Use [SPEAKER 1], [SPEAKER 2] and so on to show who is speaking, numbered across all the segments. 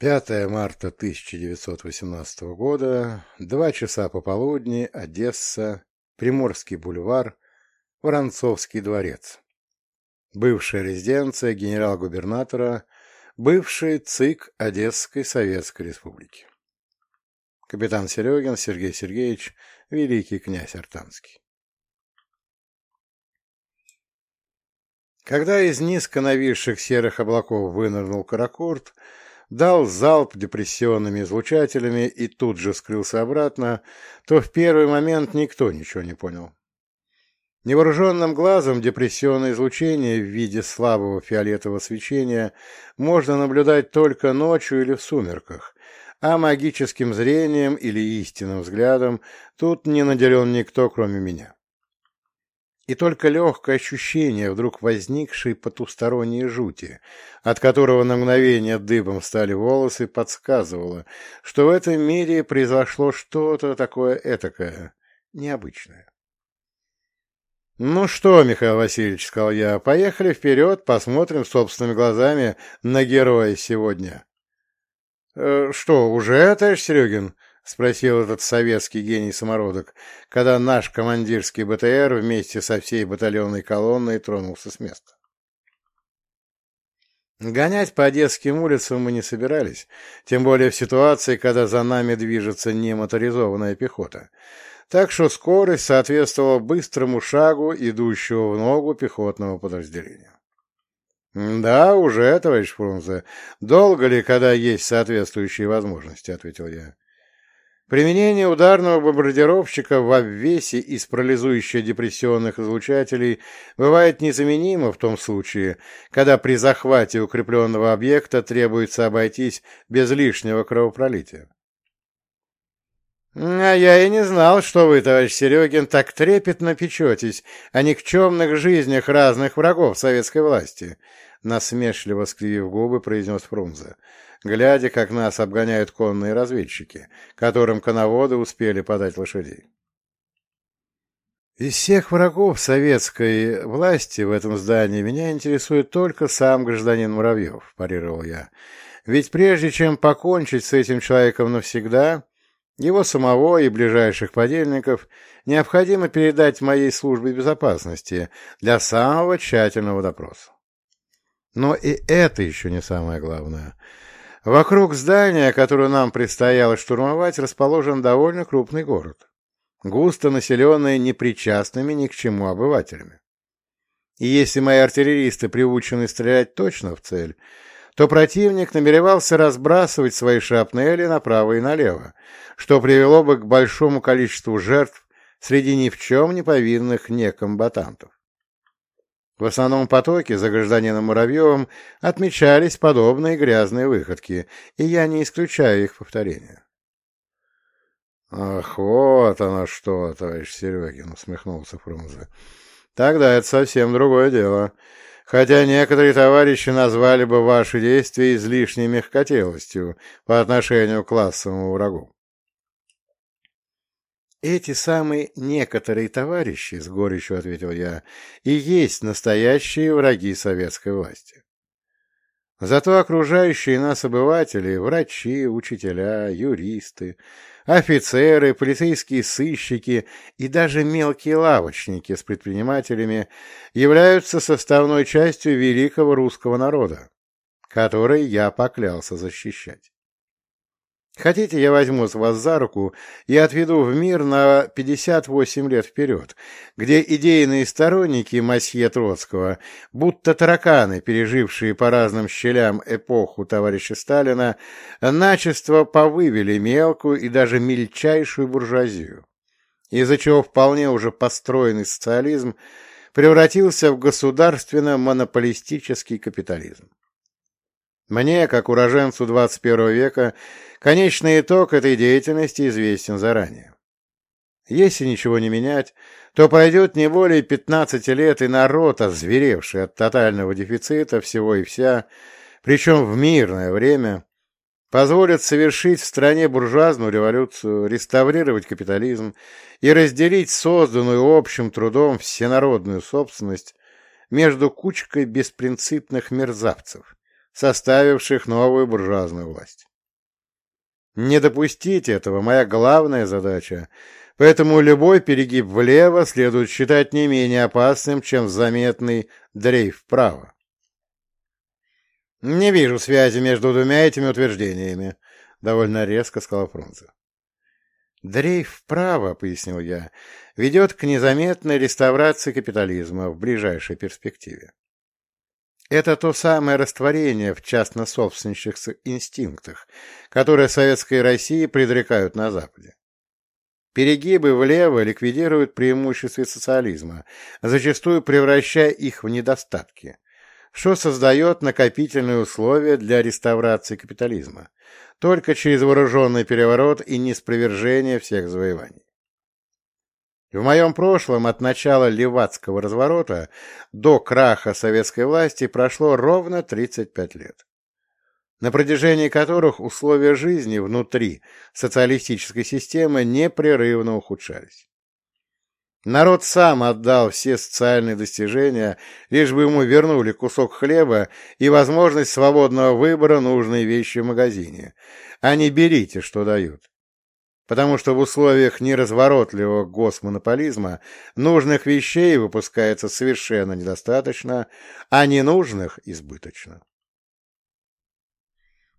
[SPEAKER 1] 5 марта 1918 года, два часа пополудни, Одесса, Приморский бульвар, Воронцовский дворец. Бывшая резиденция генерал-губернатора, бывший ЦИК Одесской Советской Республики. Капитан Серегин Сергей Сергеевич, великий князь Артанский. Когда из низко нависших серых облаков вынырнул каракурт, дал залп депрессионными излучателями и тут же скрылся обратно, то в первый момент никто ничего не понял. Невооруженным глазом депрессионное излучение в виде слабого фиолетового свечения можно наблюдать только ночью или в сумерках, а магическим зрением или истинным взглядом тут не наделен никто, кроме меня и только легкое ощущение вдруг возникшей потусторонней жути, от которого на мгновение дыбом стали волосы, подсказывало, что в этом мире произошло что-то такое этакое, необычное. «Ну что, Михаил Васильевич, — сказал я, — поехали вперед, посмотрим собственными глазами на героя сегодня». «Э, «Что, уже, товарищ Серегин?» — спросил этот советский гений-самородок, когда наш командирский БТР вместе со всей батальонной колонной тронулся с места. Гонять по одесским улицам мы не собирались, тем более в ситуации, когда за нами движется немоторизованная пехота. Так что скорость соответствовала быстрому шагу идущего в ногу пехотного подразделения. «Да, уже, товарищ Фрунзе. Долго ли, когда есть соответствующие возможности?» — ответил я. Применение ударного бомбардировщика в обвесе из парализующих депрессионных излучателей бывает незаменимо в том случае, когда при захвате укрепленного объекта требуется обойтись без лишнего кровопролития. «А я и не знал, что вы, товарищ Серегин, так трепетно печетесь о никчемных жизнях разных врагов советской власти», — насмешливо скривив губы, произнес Фрунзе глядя, как нас обгоняют конные разведчики, которым коноводы успели подать лошадей. Из всех врагов советской власти в этом здании меня интересует только сам гражданин Муравьев, парировал я. Ведь прежде чем покончить с этим человеком навсегда, его самого и ближайших подельников необходимо передать моей службе безопасности для самого тщательного допроса. Но и это еще не самое главное. Вокруг здания, которое нам предстояло штурмовать, расположен довольно крупный город, густо населенный непричастными ни к чему обывателями. И если мои артиллеристы приучены стрелять точно в цель, то противник намеревался разбрасывать свои шапнели направо и налево, что привело бы к большому количеству жертв среди ни в чем не повинных некомбатантов. В основном потоке за гражданином Муравьевым отмечались подобные грязные выходки, и я не исключаю их повторения. — Ах, вот оно что, товарищ Серегин, — усмехнулся Фрунзе. — Тогда это совсем другое дело. Хотя некоторые товарищи назвали бы ваши действия излишней мягкотелостью по отношению к классовому врагу. «Эти самые некоторые товарищи, — с горечью ответил я, — и есть настоящие враги советской власти. Зато окружающие нас обыватели, врачи, учителя, юристы, офицеры, полицейские сыщики и даже мелкие лавочники с предпринимателями являются составной частью великого русского народа, который я поклялся защищать. Хотите, я возьму вас за руку и отведу в мир на 58 лет вперед, где идейные сторонники Масье Троцкого, будто тараканы, пережившие по разным щелям эпоху товарища Сталина, начисто повывели мелкую и даже мельчайшую буржуазию, из-за чего вполне уже построенный социализм превратился в государственно-монополистический капитализм. Мне, как уроженцу 21 века, конечный итог этой деятельности известен заранее. Если ничего не менять, то пройдет не более 15 лет, и народ, озверевший от тотального дефицита всего и вся, причем в мирное время, позволит совершить в стране буржуазную революцию, реставрировать капитализм и разделить созданную общим трудом всенародную собственность между кучкой беспринципных мерзавцев – составивших новую буржуазную власть. Не допустить этого — моя главная задача, поэтому любой перегиб влево следует считать не менее опасным, чем заметный дрейф вправо. «Не вижу связи между двумя этими утверждениями», — довольно резко сказал Фрунзе. «Дрейф вправо», — пояснил я, — «ведет к незаметной реставрации капитализма в ближайшей перспективе. Это то самое растворение в частно-собственнических инстинктах, которое советской России предрекают на Западе. Перегибы влево ликвидируют преимущества социализма, зачастую превращая их в недостатки, что создает накопительные условия для реставрации капитализма, только через вооруженный переворот и неспровержение всех завоеваний. В моем прошлом от начала Левацкого разворота до краха советской власти прошло ровно 35 лет, на протяжении которых условия жизни внутри социалистической системы непрерывно ухудшались. Народ сам отдал все социальные достижения, лишь бы ему вернули кусок хлеба и возможность свободного выбора нужной вещи в магазине, а не берите, что дают потому что в условиях неразворотливого госмонополизма нужных вещей выпускается совершенно недостаточно, а ненужных — избыточно.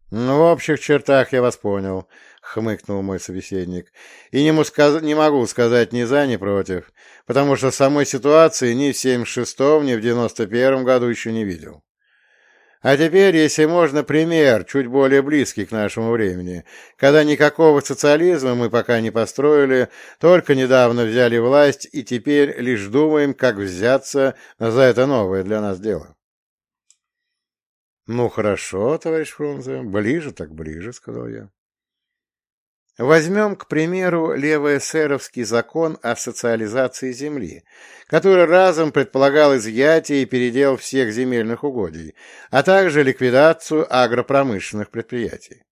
[SPEAKER 1] «Ну, в общих чертах я вас понял», — хмыкнул мой собеседник. «И не, сказ... не могу сказать ни за, ни против, потому что самой ситуации ни в 76-м, ни в 91-м году еще не видел. А теперь, если можно, пример, чуть более близкий к нашему времени, когда никакого социализма мы пока не построили, только недавно взяли власть и теперь лишь думаем, как взяться за это новое для нас дело. «Ну, хорошо, товарищ Фрунзе, ближе так ближе», — сказал я. Возьмем, к примеру, левоэсеровский закон о социализации земли, который разом предполагал изъятие и передел всех земельных угодий, а также ликвидацию агропромышленных предприятий.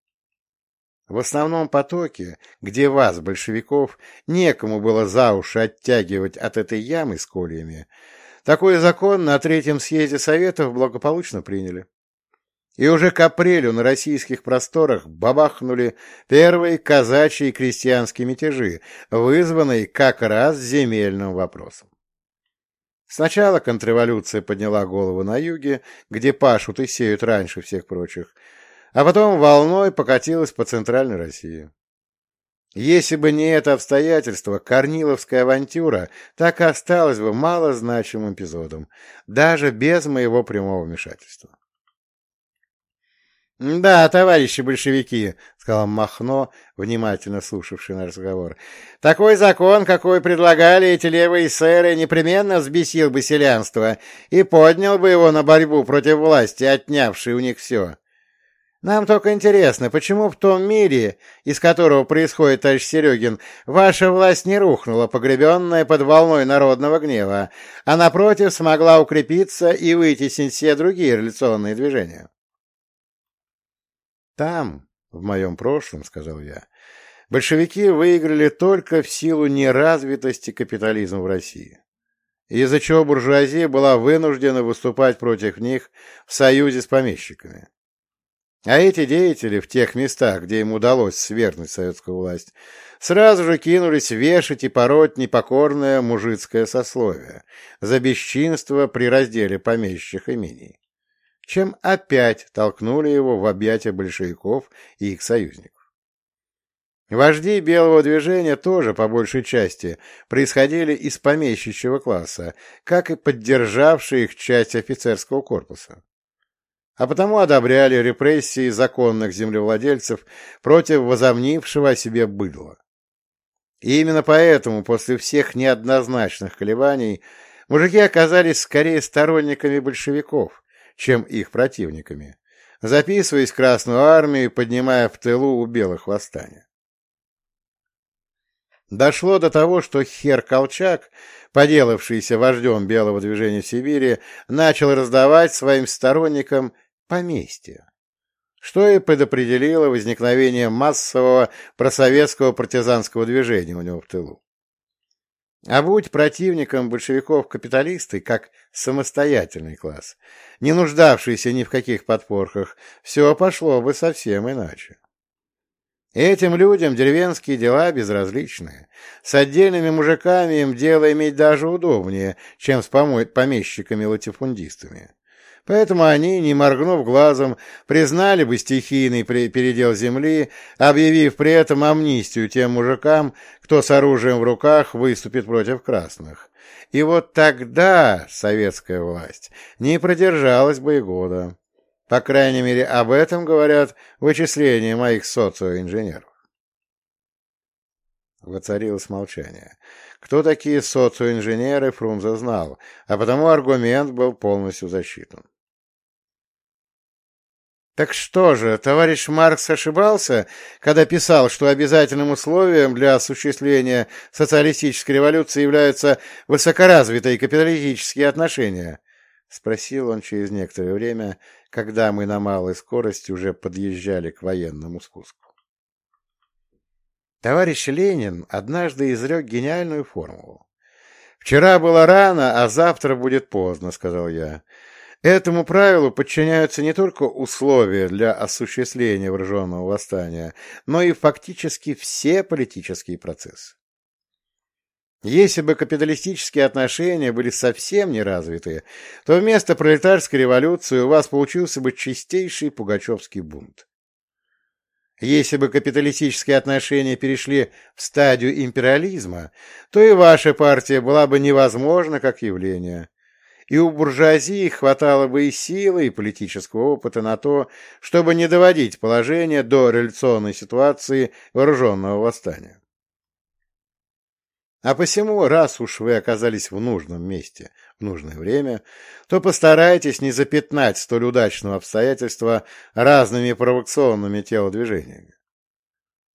[SPEAKER 1] В основном потоке, где вас, большевиков, некому было за уши оттягивать от этой ямы с кольями, такой закон на Третьем съезде Советов благополучно приняли. И уже к апрелю на российских просторах бабахнули первые казачьи крестьянские мятежи, вызванные как раз земельным вопросом. Сначала контрреволюция подняла голову на юге, где пашут и сеют раньше всех прочих, а потом волной покатилась по центральной России. Если бы не это обстоятельство, Корниловская авантюра так и осталась бы малозначимым эпизодом, даже без моего прямого вмешательства. — Да, товарищи большевики, — сказал Махно, внимательно слушавший на разговор, — такой закон, какой предлагали эти левые сэры, непременно взбесил бы селянство и поднял бы его на борьбу против власти, отнявшей у них все. Нам только интересно, почему в том мире, из которого происходит товарищ Серегин, ваша власть не рухнула, погребенная под волной народного гнева, а, напротив, смогла укрепиться и вытеснить все другие революционные движения? Там, в моем прошлом, — сказал я, — большевики выиграли только в силу неразвитости капитализма в России, из-за чего буржуазия была вынуждена выступать против них в союзе с помещиками. А эти деятели в тех местах, где им удалось свергнуть советскую власть, сразу же кинулись вешать и пороть непокорное мужицкое сословие за бесчинство при разделе помещичьих имений чем опять толкнули его в объятия большевиков и их союзников. Вожди белого движения тоже, по большей части, происходили из помещичьего класса, как и поддержавшие их часть офицерского корпуса. А потому одобряли репрессии законных землевладельцев против возомнившего о себе быдла. И именно поэтому, после всех неоднозначных колебаний, мужики оказались скорее сторонниками большевиков, чем их противниками, записываясь в Красную армию и поднимая в тылу у белых восстания. Дошло до того, что хер Колчак, поделавшийся вождем белого движения в Сибири, начал раздавать своим сторонникам поместья, что и предопределило возникновение массового просоветского партизанского движения у него в тылу. А будь противником большевиков капиталисты, как самостоятельный класс, не нуждавшийся ни в каких подпорках, все пошло бы совсем иначе. Этим людям деревенские дела безразличны. С отдельными мужиками им дело иметь даже удобнее, чем с помещиками-латифундистами. Поэтому они, не моргнув глазом, признали бы стихийный передел земли, объявив при этом амнистию тем мужикам, кто с оружием в руках выступит против красных. И вот тогда советская власть не продержалась бы и года. По крайней мере, об этом говорят вычисления моих социоинженеров. Воцарилось молчание. Кто такие социоинженеры, Фрунзе знал, а потому аргумент был полностью засчитан. Так что же, товарищ Маркс ошибался, когда писал, что обязательным условием для осуществления социалистической революции являются высокоразвитые капиталистические отношения? — спросил он через некоторое время, когда мы на малой скорости уже подъезжали к военному спуску. Товарищ Ленин однажды изрек гениальную формулу. «Вчера было рано, а завтра будет поздно», — сказал я. Этому правилу подчиняются не только условия для осуществления вооруженного восстания, но и фактически все политические процессы. Если бы капиталистические отношения были совсем не развиты, то вместо пролетарской революции у вас получился бы чистейший пугачевский бунт. Если бы капиталистические отношения перешли в стадию империализма, то и ваша партия была бы невозможна как явление. И у буржуазии хватало бы и силы, и политического опыта на то, чтобы не доводить положение до революционной ситуации вооруженного восстания. А посему, раз уж вы оказались в нужном месте в нужное время, то постарайтесь не запятнать столь удачного обстоятельства разными провокационными телодвижениями.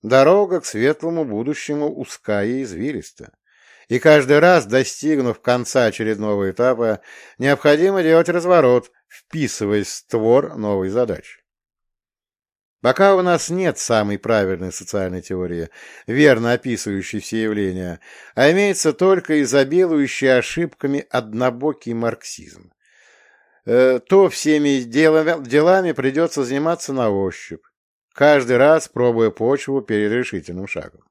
[SPEAKER 1] Дорога к светлому будущему узкая и извилиста, и каждый раз, достигнув конца очередного этапа, необходимо делать разворот, вписываясь в створ новой задачи. Пока у нас нет самой правильной социальной теории, верно описывающей все явления, а имеется только изобилующий ошибками однобокий марксизм, э, то всеми делами придется заниматься на ощупь, каждый раз пробуя почву перед решительным шагом.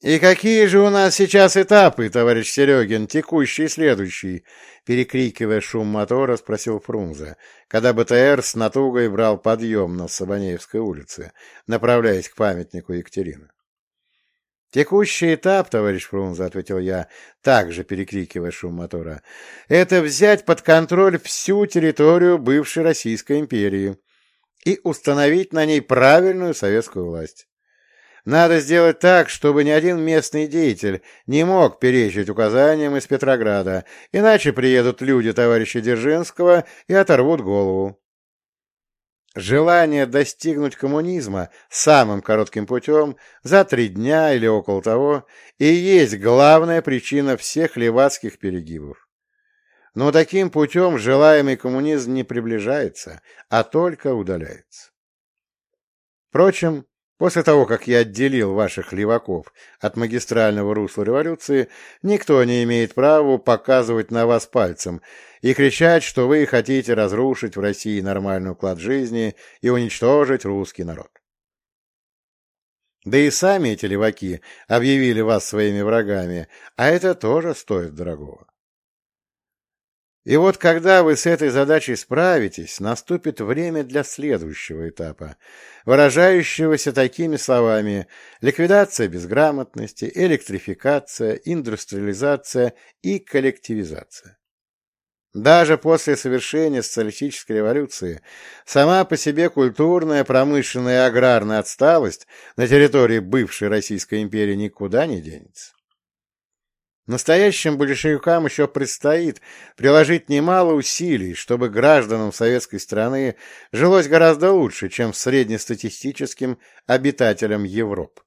[SPEAKER 1] «И какие же у нас сейчас этапы, товарищ Серегин, текущий и следующий?» Перекрикивая шум мотора, спросил Фрунзе, когда БТР с натугой брал подъем на Сабанеевской улице, направляясь к памятнику Екатерины. «Текущий этап, товарищ Фрунзе», — ответил я, также перекрикивая шум мотора, — «это взять под контроль всю территорию бывшей Российской империи и установить на ней правильную советскую власть. Надо сделать так, чтобы ни один местный деятель не мог перечить указаниям из Петрограда, иначе приедут люди товарища Дзержинского и оторвут голову. Желание достигнуть коммунизма самым коротким путем за три дня или около того и есть главная причина всех левацких перегибов. Но таким путем желаемый коммунизм не приближается, а только удаляется. Впрочем, После того, как я отделил ваших леваков от магистрального русла революции, никто не имеет права показывать на вас пальцем и кричать, что вы хотите разрушить в России нормальный уклад жизни и уничтожить русский народ. Да и сами эти леваки объявили вас своими врагами, а это тоже стоит дорогого. И вот когда вы с этой задачей справитесь, наступит время для следующего этапа, выражающегося такими словами ликвидация безграмотности, электрификация, индустриализация и коллективизация. Даже после совершения социалистической революции сама по себе культурная, промышленная и аграрная отсталость на территории бывшей Российской империи никуда не денется. Настоящим большевикам еще предстоит приложить немало усилий, чтобы гражданам советской страны жилось гораздо лучше, чем среднестатистическим обитателям Европы.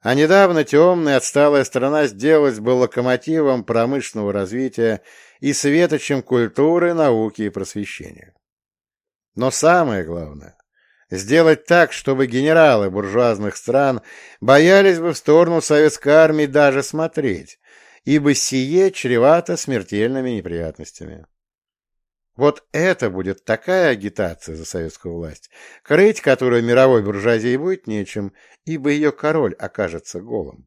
[SPEAKER 1] А недавно темная отсталая страна сделалась бы локомотивом промышленного развития и светочем культуры, науки и просвещения. Но самое главное – сделать так, чтобы генералы буржуазных стран боялись бы в сторону советской армии даже смотреть, ибо сие чревато смертельными неприятностями. Вот это будет такая агитация за советскую власть, крыть которую мировой буржуазии будет нечем, ибо ее король окажется голым.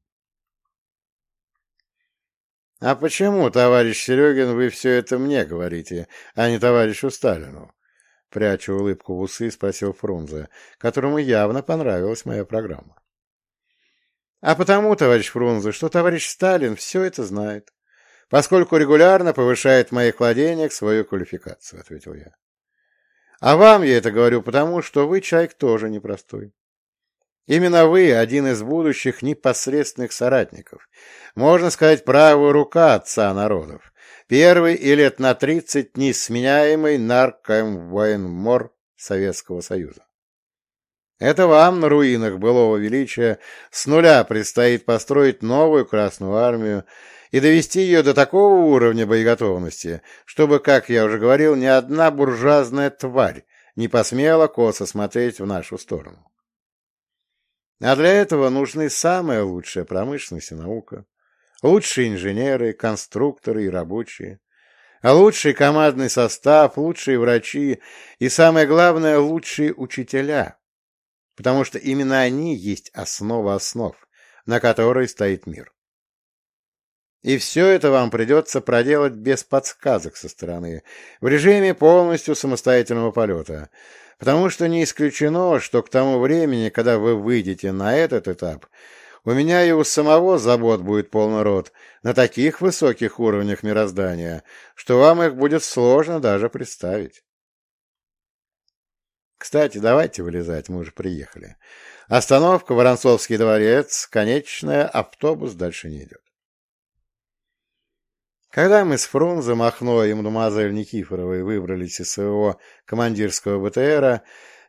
[SPEAKER 1] — А почему, товарищ Серегин, вы все это мне говорите, а не товарищу Сталину? Пряча улыбку в усы, спросил Фрунзе, которому явно понравилась моя программа. — А потому, товарищ Фрунзе, что товарищ Сталин все это знает поскольку регулярно повышает в моих владениях свою квалификацию, — ответил я. — А вам я это говорю потому, что вы человек тоже непростой. Именно вы один из будущих непосредственных соратников, можно сказать, правая рука отца народов, первый и лет на тридцать несменяемый наркомвоенмор Советского Союза. Это вам на руинах былого величия с нуля предстоит построить новую Красную Армию, и довести ее до такого уровня боеготовности, чтобы, как я уже говорил, ни одна буржуазная тварь не посмела косо смотреть в нашу сторону. А для этого нужны самая лучшая промышленность и наука, лучшие инженеры, конструкторы и рабочие, а лучший командный состав, лучшие врачи и, самое главное, лучшие учителя, потому что именно они есть основа основ, на которой стоит мир. И все это вам придется проделать без подсказок со стороны, в режиме полностью самостоятельного полета, потому что не исключено, что к тому времени, когда вы выйдете на этот этап, у меня и у самого забот будет полный рот на таких высоких уровнях мироздания, что вам их будет сложно даже представить. Кстати, давайте вылезать, мы уже приехали. Остановка Воронцовский дворец, конечная, автобус дальше не идет. Когда мы с Фрунзе, Махно и мадемуазель Никифоровой выбрались из своего командирского БТРа,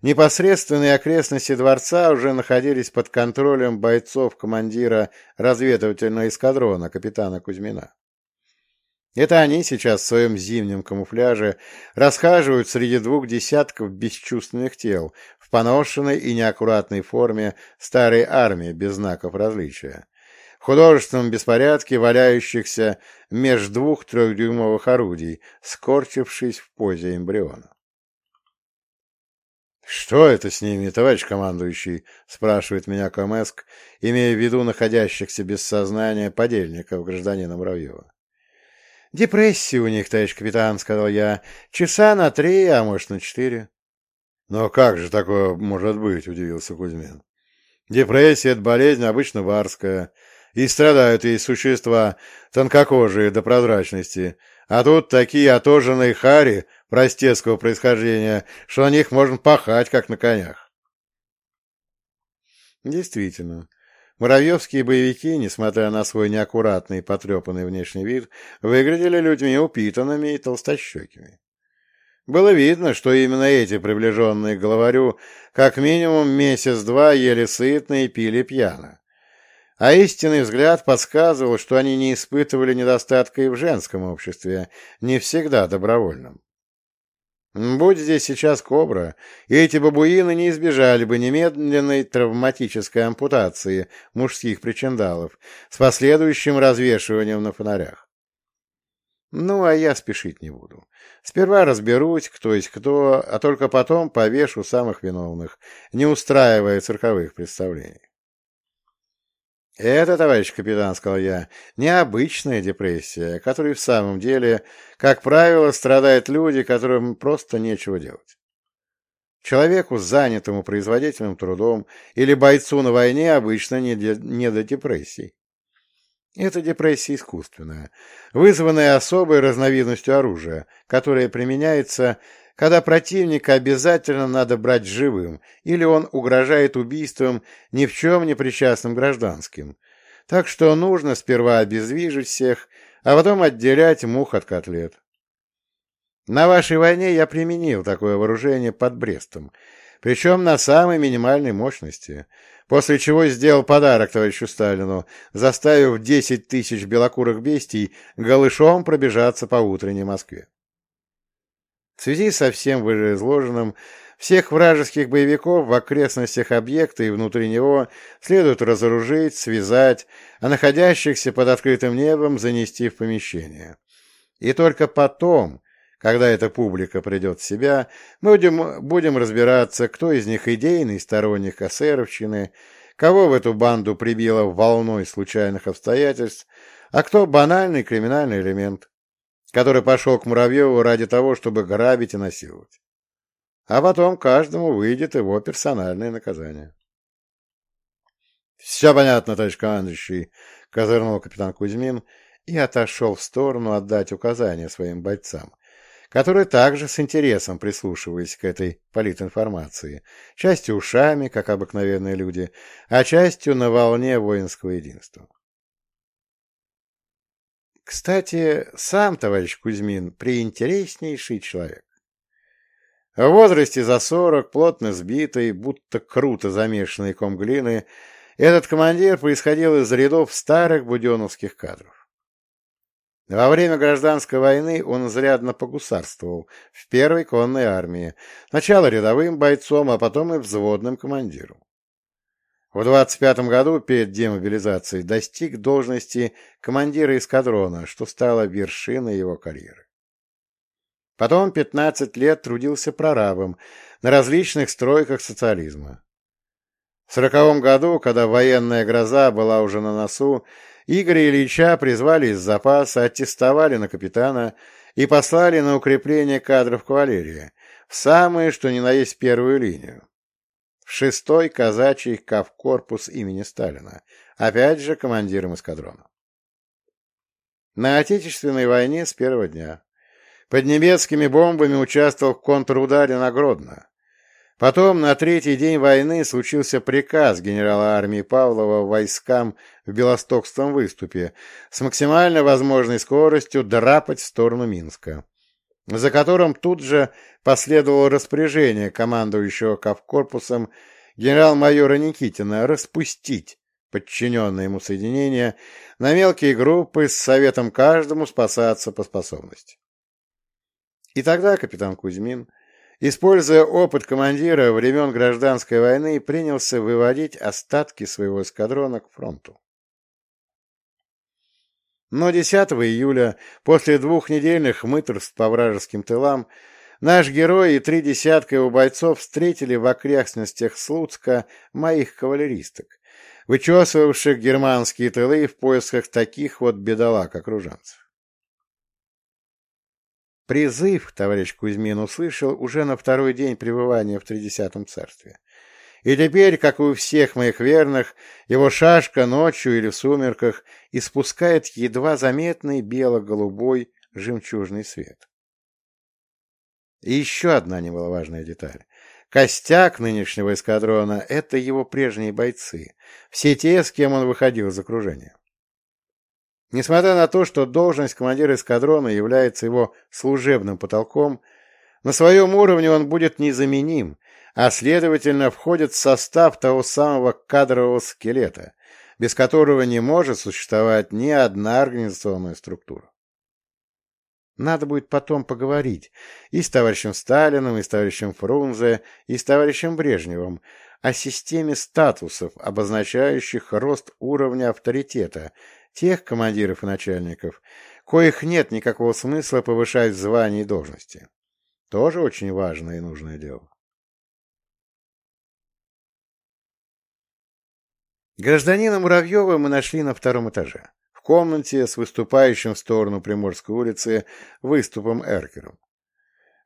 [SPEAKER 1] непосредственные окрестности дворца уже находились под контролем бойцов командира разведывательного эскадрона капитана Кузьмина. Это они сейчас в своем зимнем камуфляже расхаживают среди двух десятков бесчувственных тел в поношенной и неаккуратной форме старой армии без знаков различия художественном беспорядке валяющихся меж двух трехдюймовых орудий, скорчившись в позе эмбриона. «Что это с ними, товарищ командующий?» — спрашивает меня Камеск, имея в виду находящихся без сознания подельников гражданина Муравьева. «Депрессия у них, товарищ капитан», — сказал я. «Часа на три, а может, на четыре». «Но как же такое может быть?» — удивился Кузьмин. «Депрессия — это болезнь обычно варская и страдают ей существа, тонкокожие до прозрачности, а тут такие отоженные хари простецкого происхождения, что на них можно пахать, как на конях. Действительно, муравьевские боевики, несмотря на свой неаккуратный и потрепанный внешний вид, выглядели людьми упитанными и толстощекими. Было видно, что именно эти приближенные к главарю как минимум месяц-два ели сытно и пили пьяно. А истинный взгляд подсказывал, что они не испытывали недостатка и в женском обществе, не всегда добровольном. Будь здесь сейчас кобра, эти бабуины не избежали бы немедленной травматической ампутации мужских причиндалов с последующим развешиванием на фонарях. Ну, а я спешить не буду. Сперва разберусь, кто есть кто, а только потом повешу самых виновных, не устраивая цирковых представлений. «Это, товарищ капитан, — сказал я, — необычная депрессия, которой в самом деле, как правило, страдают люди, которым просто нечего делать. Человеку, занятому производительным трудом, или бойцу на войне обычно не, де, не до депрессий. Это депрессия искусственная, вызванная особой разновидностью оружия, которое применяется когда противника обязательно надо брать живым, или он угрожает убийством ни в чем не причастным гражданским. Так что нужно сперва обездвижить всех, а потом отделять мух от котлет. На вашей войне я применил такое вооружение под Брестом, причем на самой минимальной мощности, после чего сделал подарок товарищу Сталину, заставив 10 тысяч белокурых бестий голышом пробежаться по утренней Москве. В связи со всем вышеизложенным, всех вражеских боевиков в окрестностях объекта и внутри него следует разоружить, связать, а находящихся под открытым небом занести в помещение. И только потом, Когда эта публика придет в себя, мы будем, будем разбираться, кто из них идейный сторонник эсеровщины, кого в эту банду прибило волной случайных обстоятельств, а кто банальный криминальный элемент, который пошел к Муравьеву ради того, чтобы грабить и насиловать. А потом каждому выйдет его персональное наказание. — Все понятно, товарищ командующий, — козырнул капитан Кузьмин и отошел в сторону отдать указания своим бойцам, которые также с интересом прислушивались к этой политинформации, частью ушами, как обыкновенные люди, а частью на волне воинского единства. Кстати, сам товарищ Кузьмин приинтереснейший человек. В возрасте за сорок, плотно сбитый, будто круто замешанный ком глины, этот командир происходил из рядов старых буденовских кадров. Во время гражданской войны он изрядно погусарствовал в первой конной армии, сначала рядовым бойцом, а потом и взводным командиром. В 25 году перед демобилизацией достиг должности командира эскадрона, что стало вершиной его карьеры. Потом 15 лет трудился прорабом на различных стройках социализма. В сороковом году, когда военная гроза была уже на носу, Игоря Ильича призвали из запаса, аттестовали на капитана и послали на укрепление кадров кавалерии, в самые, что ни на есть, первую линию. В шестой казачий кавкорпус имени Сталина, опять же командиром эскадрона. На Отечественной войне с первого дня. Под немецкими бомбами участвовал в контрударе на Гродно. Потом, на третий день войны, случился приказ генерала армии Павлова войскам в Белостокском выступе с максимально возможной скоростью драпать в сторону Минска, за которым тут же последовало распоряжение командующего Кавкорпусом генерал-майора Никитина распустить подчиненные ему соединения на мелкие группы с советом каждому спасаться по способности. И тогда капитан Кузьмин Используя опыт командира времен гражданской войны, принялся выводить остатки своего эскадрона к фронту. Но 10 июля, после двухнедельных мыторств по вражеским тылам, наш герой и три десятка его бойцов встретили в окрестностях Слуцка моих кавалеристок, вычесывавших германские тылы в поисках таких вот бедолаг-окруженцев. Призыв товарищ Кузьмин услышал уже на второй день пребывания в Тридесятом царстве. И теперь, как у всех моих верных, его шашка ночью или в сумерках испускает едва заметный бело-голубой жемчужный свет. И еще одна немаловажная деталь. Костяк нынешнего эскадрона — это его прежние бойцы, все те, с кем он выходил из окружения. Несмотря на то, что должность командира эскадрона является его служебным потолком, на своем уровне он будет незаменим, а, следовательно, входит в состав того самого кадрового скелета, без которого не может существовать ни одна организационная структура. Надо будет потом поговорить и с товарищем Сталиным, и с товарищем Фрунзе, и с товарищем Брежневым о системе статусов, обозначающих рост уровня авторитета тех командиров и начальников, коих нет никакого смысла повышать в звании и должности. Тоже очень важное и нужное дело. Гражданина Муравьева мы нашли на втором этаже, в комнате с выступающим в сторону Приморской улицы выступом эркером.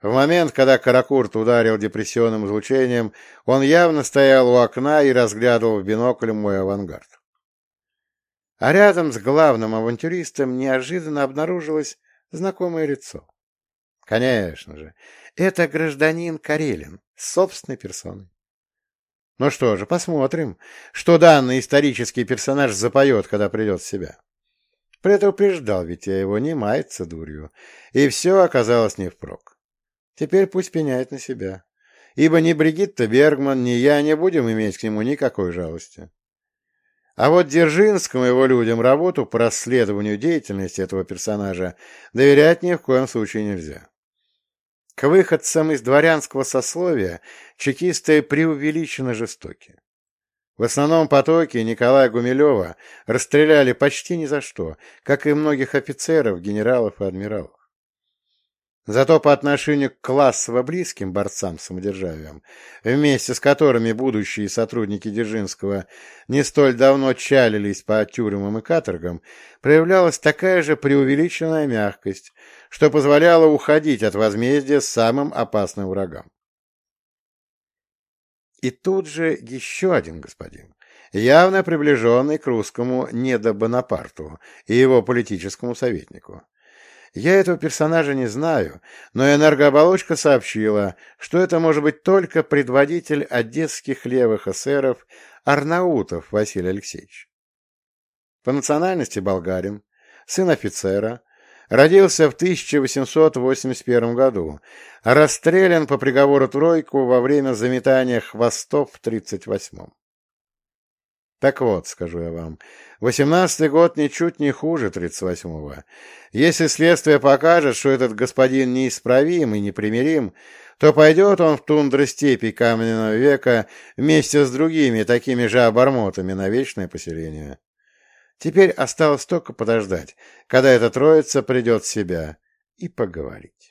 [SPEAKER 1] В момент, когда Каракурт ударил депрессионным излучением, он явно стоял у окна и разглядывал в бинокль мой авангард. А рядом с главным авантюристом неожиданно обнаружилось знакомое лицо. Конечно же, это гражданин Карелин, собственной персоной. Ну что же, посмотрим, что данный исторический персонаж запоет, когда придет в себя. Предупреждал ведь я его, не мается дурью, и все оказалось не впрок. Теперь пусть пеняет на себя, ибо ни Бригитта Бергман, ни я не будем иметь к нему никакой жалости. А вот Дзержинскому и его людям работу по расследованию деятельности этого персонажа доверять ни в коем случае нельзя. К выходцам из дворянского сословия чекисты преувеличенно жестоки. В основном потоке Николая Гумилева расстреляли почти ни за что, как и многих офицеров, генералов и адмиралов. Зато по отношению к классово близким борцам с самодержавием, вместе с которыми будущие сотрудники Дзержинского не столь давно чалились по тюрьмам и каторгам, проявлялась такая же преувеличенная мягкость, что позволяло уходить от возмездия самым опасным врагам. И тут же еще один господин, явно приближенный к русскому недобонапарту и его политическому советнику. Я этого персонажа не знаю, но энергооболочка сообщила, что это может быть только предводитель одесских левых эсеров Арнаутов Василий Алексеевич. По национальности болгарин, сын офицера, родился в 1881 году, расстрелян по приговору Тройку во время заметания хвостов в 1938. Так вот, скажу я вам, восемнадцатый год ничуть не хуже тридцать восьмого. Если следствие покажет, что этот господин неисправим и непримирим, то пойдет он в тундры степи каменного века вместе с другими такими же обормотами на вечное поселение. Теперь осталось только подождать, когда эта троица придет в себя, и поговорить.